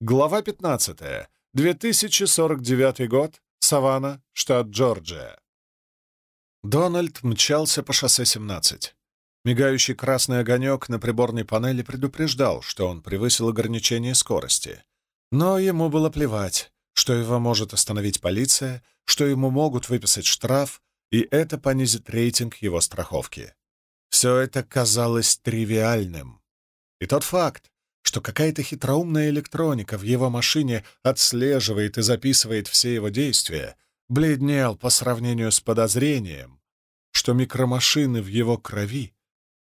Глава 15. 2049 год. Саванна, штат Джорджия. Дональд мчался по шоссе 17. Мигающий красный огонек на приборной панели предупреждал, что он превысил ограничение скорости. Но ему было плевать, что его может остановить полиция, что ему могут выписать штраф, и это понизит рейтинг его страховки. Все это казалось тривиальным. И тот факт, что какая-то хитроумная электроника в его машине отслеживает и записывает все его действия, бледнел по сравнению с подозрением, что микромашины в его крови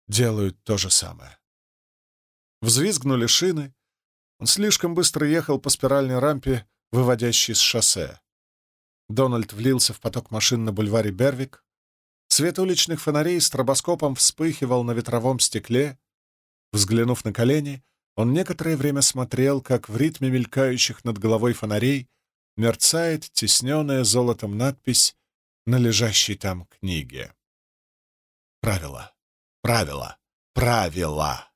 делают то же самое. Взвизгнули шины. Он слишком быстро ехал по спиральной рампе, выводящей с шоссе. Дональд влился в поток машин на бульваре Бервик. Свет уличных фонарей стробоскопом вспыхивал на ветровом стекле. Взглянув на колени, он некоторое время смотрел, как в ритме мелькающих над головой фонарей мерцает тесненная золотом надпись на лежащей там книге. Правила, правила, правила.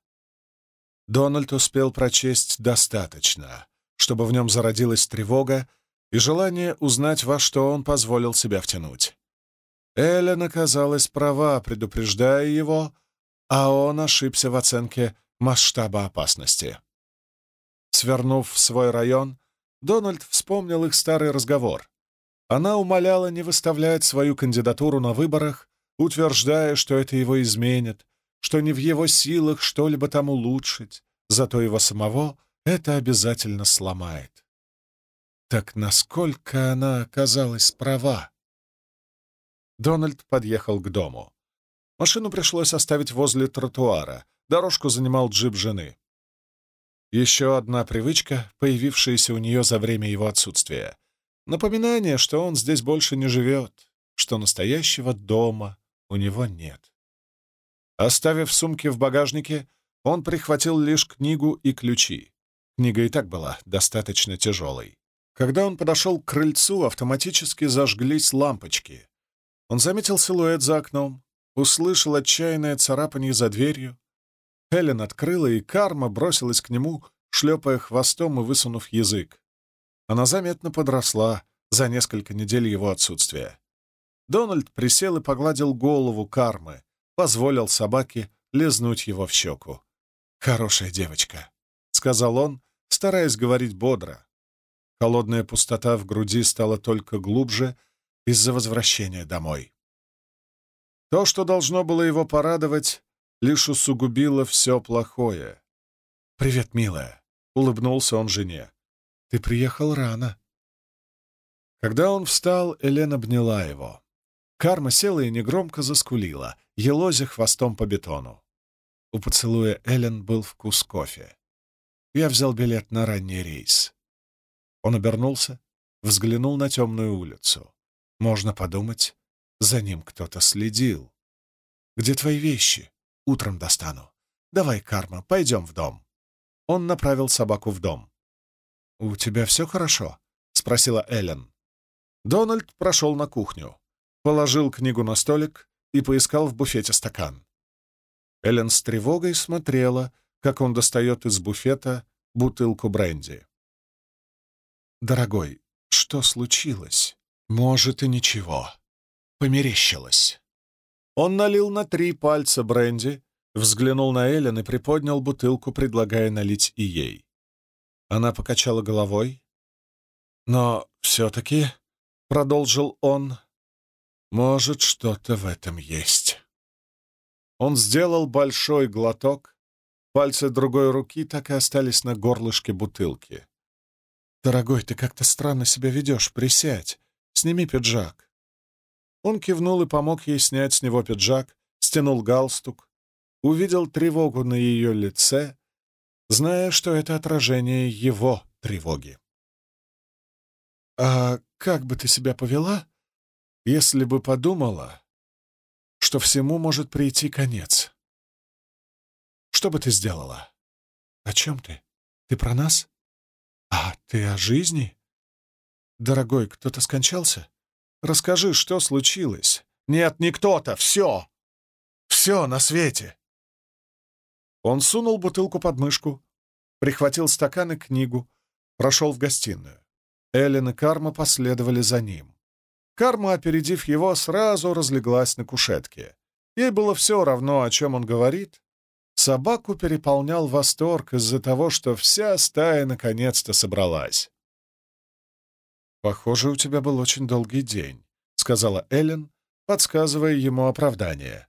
Дональд успел прочесть достаточно, чтобы в нем зародилась тревога и желание узнать, во что он позволил себя втянуть. Эллен оказалась права, предупреждая его, а он ошибся в оценке масштаба опасности. Свернув в свой район, Дональд вспомнил их старый разговор. Она умоляла не выставлять свою кандидатуру на выборах, утверждая, что это его изменит, что не в его силах что-либо там улучшить, зато его самого это обязательно сломает. Так насколько она оказалась права? Дональд подъехал к дому. Машину пришлось оставить возле тротуара. Дорожку занимал джип жены. Еще одна привычка, появившаяся у нее за время его отсутствия. Напоминание, что он здесь больше не живет, что настоящего дома у него нет. Оставив сумки в багажнике, он прихватил лишь книгу и ключи. Книга и так была достаточно тяжелой. Когда он подошел к крыльцу, автоматически зажглись лампочки. Он заметил силуэт за окном, услышал отчаянное царапанье за дверью. Хелен открыла, и карма бросилась к нему, шлепая хвостом и высунув язык. Она заметно подросла за несколько недель его отсутствия. Дональд присел и погладил голову кармы, позволил собаке лизнуть его в щеку. «Хорошая девочка», — сказал он, стараясь говорить бодро. Холодная пустота в груди стала только глубже из-за возвращения домой. То, что должно было его порадовать, лишь усугубило все плохое. «Привет, милая», — улыбнулся он жене. «Ты приехал рано». Когда он встал, Элена обняла его. Карма села и негромко заскулила, елозя хвостом по бетону. У поцелуя Эллен был вкус кофе. Я взял билет на ранний рейс. Он обернулся, взглянул на темную улицу. Можно подумать, за ним кто-то следил. «Где твои вещи? Утром достану. Давай, Карма, пойдем в дом». Он направил собаку в дом. «У тебя все хорошо?» — спросила Эллен. Дональд прошел на кухню, положил книгу на столик и поискал в буфете стакан. Эллен с тревогой смотрела, как он достает из буфета бутылку бренди. «Дорогой, что случилось? Может, и ничего. Померещилось». Он налил на три пальца бренди, взглянул на Эллен и приподнял бутылку, предлагая налить и ей. Она покачала головой. «Но все-таки», — продолжил он, — «может, что-то в этом есть». Он сделал большой глоток, пальцы другой руки так и остались на горлышке бутылки. «Дорогой, ты как-то странно себя ведешь. Присядь. Сними пиджак». Он кивнул и помог ей снять с него пиджак, стянул галстук, увидел тревогу на ее лице, зная, что это отражение его тревоги. «А как бы ты себя повела, если бы подумала, что всему может прийти конец? Что бы ты сделала? О чем ты? Ты про нас?» «А ты о жизни?» «Дорогой, кто-то скончался? Расскажи, что случилось?» «Нет, не кто-то, все! Все на свете!» Он сунул бутылку под мышку, прихватил стакан и книгу, прошел в гостиную. Эллен и Карма последовали за ним. Карма, опередив его, сразу разлеглась на кушетке. Ей было все равно, о чем он говорит. Собаку переполнял восторг из-за того, что вся стая наконец-то собралась. «Похоже, у тебя был очень долгий день», — сказала Эллен, подсказывая ему оправдание.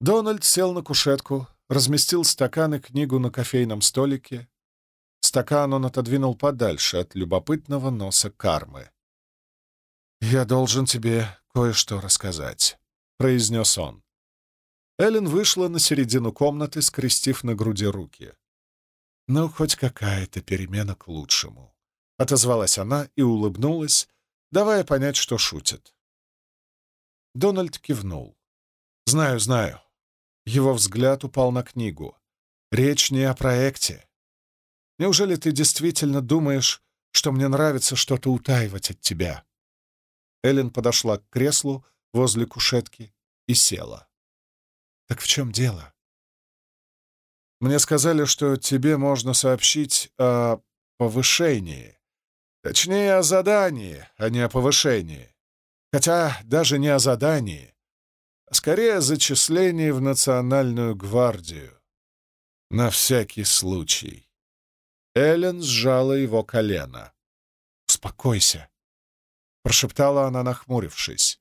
Дональд сел на кушетку, разместил стакан и книгу на кофейном столике. Стакан он отодвинул подальше от любопытного носа кармы. «Я должен тебе кое-что рассказать», — произнес он. Эллен вышла на середину комнаты, скрестив на груди руки. «Ну, хоть какая-то перемена к лучшему», — отозвалась она и улыбнулась, давая понять, что шутит. Дональд кивнул. «Знаю, знаю. Его взгляд упал на книгу. «Речь не о проекте. Неужели ты действительно думаешь, что мне нравится что-то утаивать от тебя?» Эллен подошла к креслу возле кушетки и села. «Так в чем дело?» «Мне сказали, что тебе можно сообщить о повышении. Точнее, о задании, а не о повышении. Хотя даже не о задании, скорее зачисление в Национальную гвардию. На всякий случай. Эллен сжала его колено. «Успокойся», — прошептала она, нахмурившись.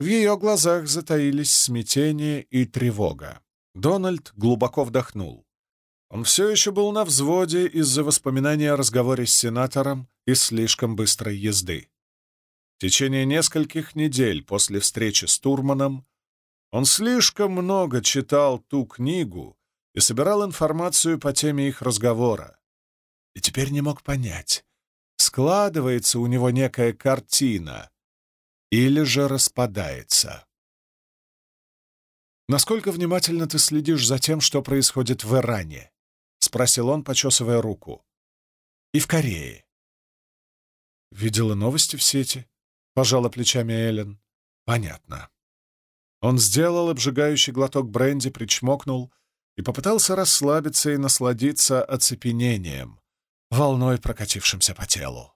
В ее глазах затаились смятение и тревога. Дональд глубоко вдохнул. Он все еще был на взводе из-за воспоминания о разговоре с сенатором и слишком быстрой езды. В течение нескольких недель после встречи с Турманом он слишком много читал ту книгу и собирал информацию по теме их разговора. И теперь не мог понять, складывается у него некая картина или же распадается. «Насколько внимательно ты следишь за тем, что происходит в Иране?» — спросил он, почесывая руку. «И в Корее». «Видела новости в сети?» — пожала плечами Эллен. «Понятно». Он сделал обжигающий глоток бренди, причмокнул и попытался расслабиться и насладиться оцепенением, волной прокатившимся по телу.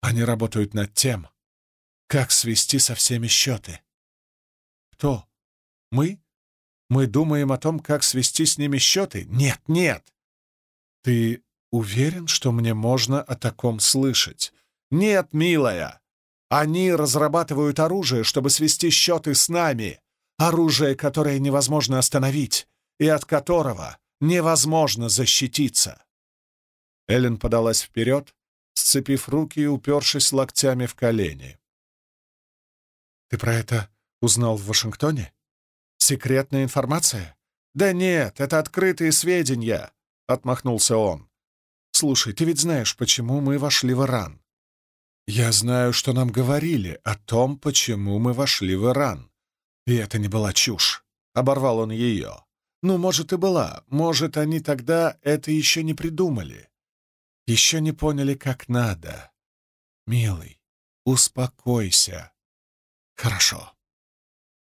Они работают над тем, как свести со всеми счеты. Кто? Мы? Мы думаем о том, как свести с ними счеты? Нет, нет! Ты уверен, что мне можно о таком слышать? Нет, милая! Они разрабатывают оружие, чтобы свести счеты с нами. Оружие, которое невозможно остановить и от которого невозможно защититься. Эллен подалась вперед, сцепив руки и упершись локтями в колени. «Ты про это узнал в Вашингтоне? Секретная информация?» «Да нет, это открытые сведения», — отмахнулся он. «Слушай, ты ведь знаешь, почему мы вошли в Иран?» «Я знаю, что нам говорили о том, почему мы вошли в Иран. И это не была чушь. Оборвал он ее. Ну, может, и была. Может, они тогда это еще не придумали. Еще не поняли, как надо. Милый, успокойся. Хорошо.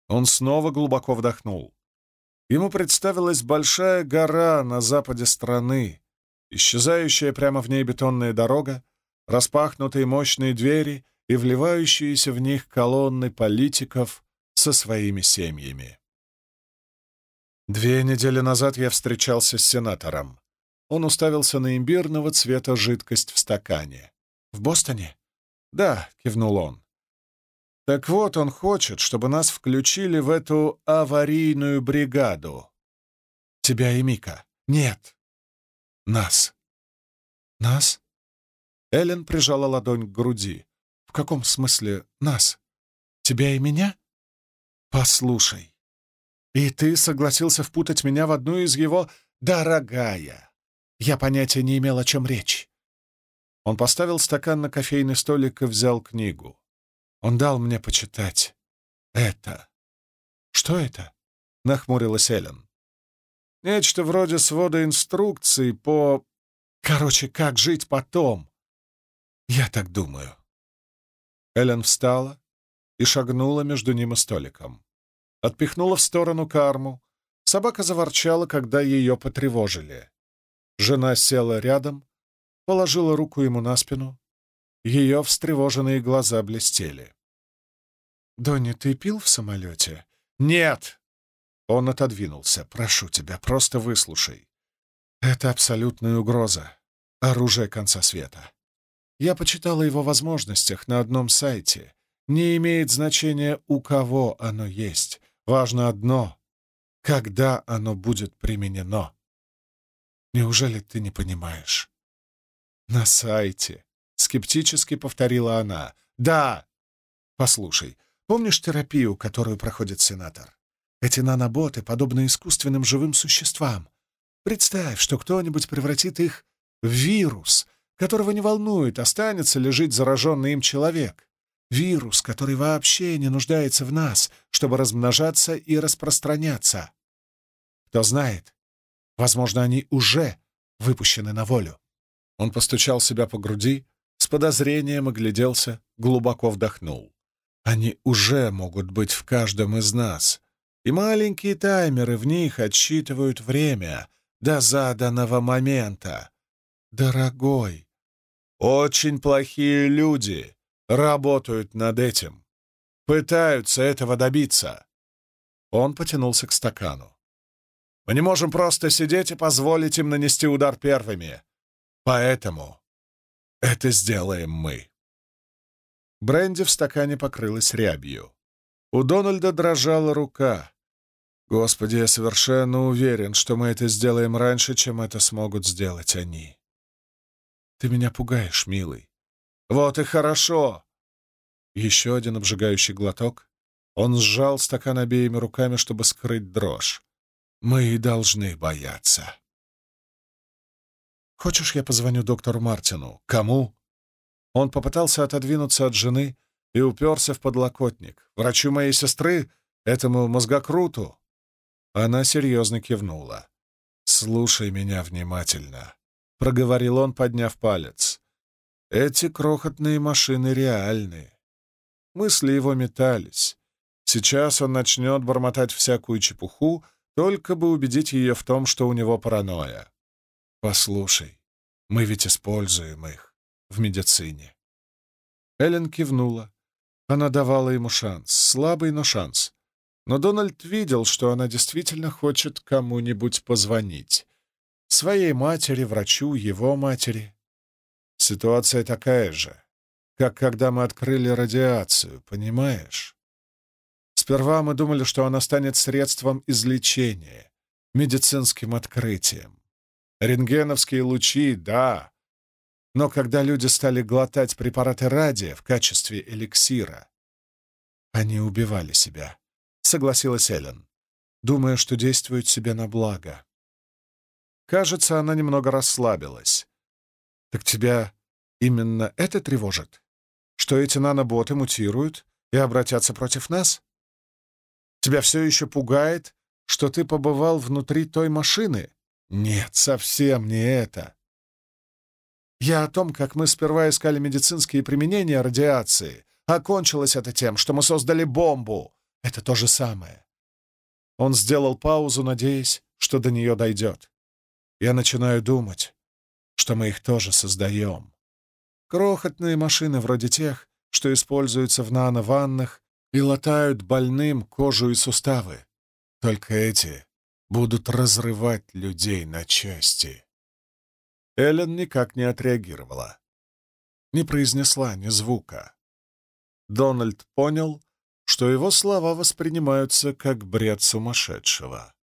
Он снова глубоко вдохнул. Ему представилась большая гора на западе страны, исчезающая прямо в ней бетонная дорога, распахнутые мощные двери и вливающиеся в них колонны политиков, со своими семьями. Две недели назад я встречался с сенатором. Он уставился на имбирного цвета жидкость в стакане. «В Бостоне?» «Да», — кивнул он. «Так вот, он хочет, чтобы нас включили в эту аварийную бригаду. Тебя и Мика. Нет. Нас. Нас?» Эллен прижала ладонь к груди. «В каком смысле нас? Тебя и меня?» «Послушай, и ты согласился впутать меня в одну из его... Дорогая! Я понятия не имел, о чем речь». Он поставил стакан на кофейный столик и взял книгу. Он дал мне почитать. Это. «Что это?» — нахмурилась Эллен. «Нечто вроде свода инструкций по... Короче, как жить потом?» «Я так думаю». Эллен встала, и шагнула между ним и столиком. Отпихнула в сторону карму. Собака заворчала, когда ее потревожили. Жена села рядом, положила руку ему на спину. Ее встревоженные глаза блестели. «Донни, ты пил в самолете?» «Нет!» Он отодвинулся. «Прошу тебя, просто выслушай. Это абсолютная угроза. Оружие конца света. Я почитала его возможностях на одном сайте. Не имеет значения, у кого оно есть. Важно одно — когда оно будет применено. Неужели ты не понимаешь? На сайте. Скептически повторила она. Да! Послушай, помнишь терапию, которую проходит сенатор? Эти наноботы подобны искусственным живым существам. Представь, что кто-нибудь превратит их в вирус, которого не волнует, останется ли жить зараженный им человек. Вирус, который вообще не нуждается в нас, чтобы размножаться и распространяться. Кто знает, возможно, они уже выпущены на волю. Он постучал себя по груди, с подозрением огляделся, глубоко вдохнул. Они уже могут быть в каждом из нас, и маленькие таймеры в них отсчитывают время до заданного момента. Дорогой, очень плохие люди работают над этим, пытаются этого добиться. Он потянулся к стакану. Мы не можем просто сидеть и позволить им нанести удар первыми. Поэтому это сделаем мы. Бренди в стакане покрылась рябью. У Дональда дрожала рука. Господи, я совершенно уверен, что мы это сделаем раньше, чем это смогут сделать они. Ты меня пугаешь, милый. Вот и хорошо. Еще один обжигающий глоток. Он сжал стакан обеими руками, чтобы скрыть дрожь. Мы и должны бояться. Хочешь, я позвоню доктору Мартину? Кому? Он попытался отодвинуться от жены и уперся в подлокотник. Врачу моей сестры, этому мозгокруту. Она серьезно кивнула. «Слушай меня внимательно», — проговорил он, подняв палец. «Эти крохотные машины реальны». Мысли его метались. Сейчас он начнет бормотать всякую чепуху, только бы убедить ее в том, что у него паранойя. «Послушай, мы ведь используем их в медицине». Эллен кивнула. Она давала ему шанс, слабый, но шанс. Но Дональд видел, что она действительно хочет кому-нибудь позвонить. Своей матери, врачу, его матери. Ситуация такая же, как когда мы открыли радиацию, понимаешь? Сперва мы думали, что она станет средством излечения, медицинским открытием. Рентгеновские лучи, да. Но когда люди стали глотать препараты радия в качестве эликсира, они убивали себя, согласилась Эллен, думая, что действуют себе на благо. Кажется, она немного расслабилась. Так тебя именно это тревожит? Что эти наноботы мутируют и обратятся против нас? Тебя все еще пугает, что ты побывал внутри той машины, нет, совсем не это. Я о том, как мы сперва искали медицинские применения радиации, а кончилось это тем, что мы создали бомбу. Это то же самое. Он сделал паузу, надеясь, что до нее дойдет. Я начинаю думать, что мы их тоже создаем. Крохотные машины вроде тех, что используются в нано-ваннах и латают больным кожу и суставы. Только эти будут разрывать людей на части. Эллен никак не отреагировала. Не произнесла ни звука. Дональд понял, что его слова воспринимаются как бред сумасшедшего,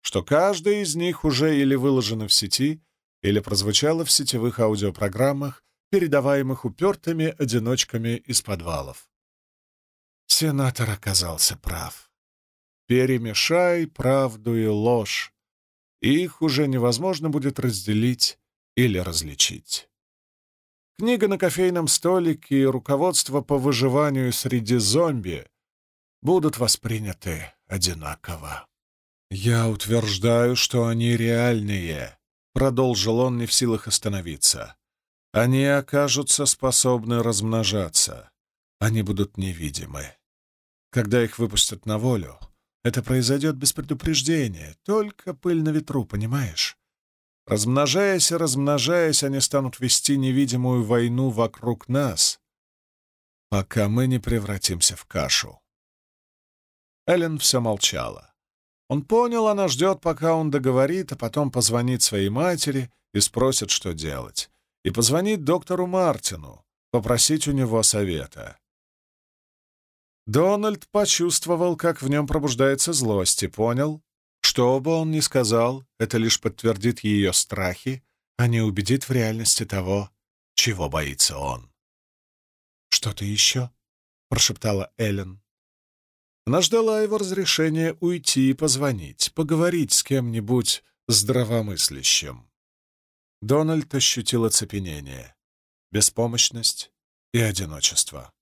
что каждая из них уже или выложена в сети, или прозвучала в сетевых аудиопрограммах, передаваемых упертыми одиночками из подвалов. Сенатор оказался прав. Перемешай правду и ложь. Их уже невозможно будет разделить или различить. Книга на кофейном столике и руководство по выживанию среди зомби будут восприняты одинаково. «Я утверждаю, что они реальные», — продолжил он, не в силах остановиться. «Они окажутся способны размножаться. Они будут невидимы. Когда их выпустят на волю, это произойдет без предупреждения, только пыль на ветру, понимаешь? Размножаясь и размножаясь, они станут вести невидимую войну вокруг нас, пока мы не превратимся в кашу. Эллен все молчала. Он понял, она ждет, пока он договорит, а потом позвонит своей матери и спросит, что делать. И позвонит доктору Мартину, попросить у него совета. Дональд почувствовал, как в нем пробуждается злость, и понял, что бы он ни сказал, это лишь подтвердит ее страхи, а не убедит в реальности того, чего боится он. «Что-то еще?» — прошептала Эллен. Она ждала его разрешения уйти и позвонить, поговорить с кем-нибудь здравомыслящим. Дональд ощутил оцепенение, беспомощность и одиночество.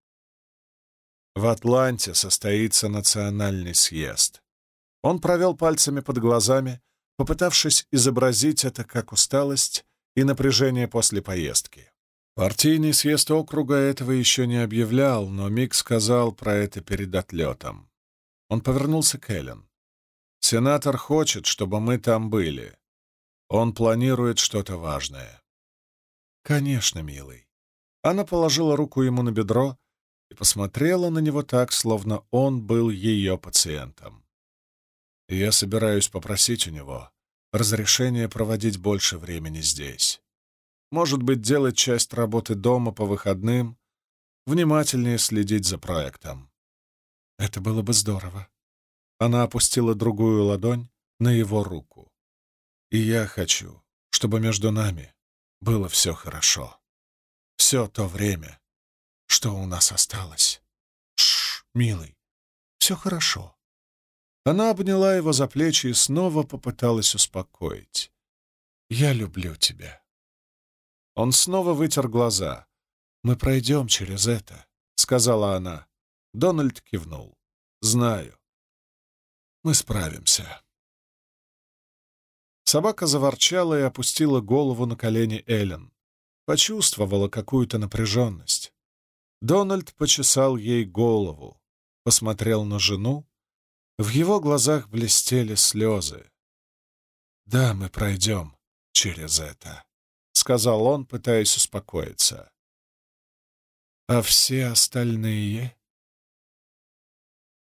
В Атланте состоится национальный съезд. Он провел пальцами под глазами, попытавшись изобразить это как усталость и напряжение после поездки. Партийный съезд округа этого еще не объявлял, но Мик сказал про это перед отлетом. Он повернулся к Эллен. «Сенатор хочет, чтобы мы там были. Он планирует что-то важное». «Конечно, милый». Она положила руку ему на бедро и посмотрела на него так, словно он был ее пациентом. «Я собираюсь попросить у него разрешение проводить больше времени здесь. Может быть, делать часть работы дома по выходным, внимательнее следить за проектом. Это было бы здорово. Она опустила другую ладонь на его руку. И я хочу, чтобы между нами было все хорошо. Все то время, что у нас осталось. Шш, милый, все хорошо. Она обняла его за плечи и снова попыталась успокоить. «Я люблю тебя». Он снова вытер глаза. «Мы пройдем через это», — сказала она. Дональд кивнул. «Знаю. Мы справимся». Собака заворчала и опустила голову на колени Эллен. Почувствовала какую-то напряженность. Дональд почесал ей голову, посмотрел на жену. В его глазах блестели слезы. «Да, мы пройдем через это», — сказал он, пытаясь успокоиться. «А все остальные...»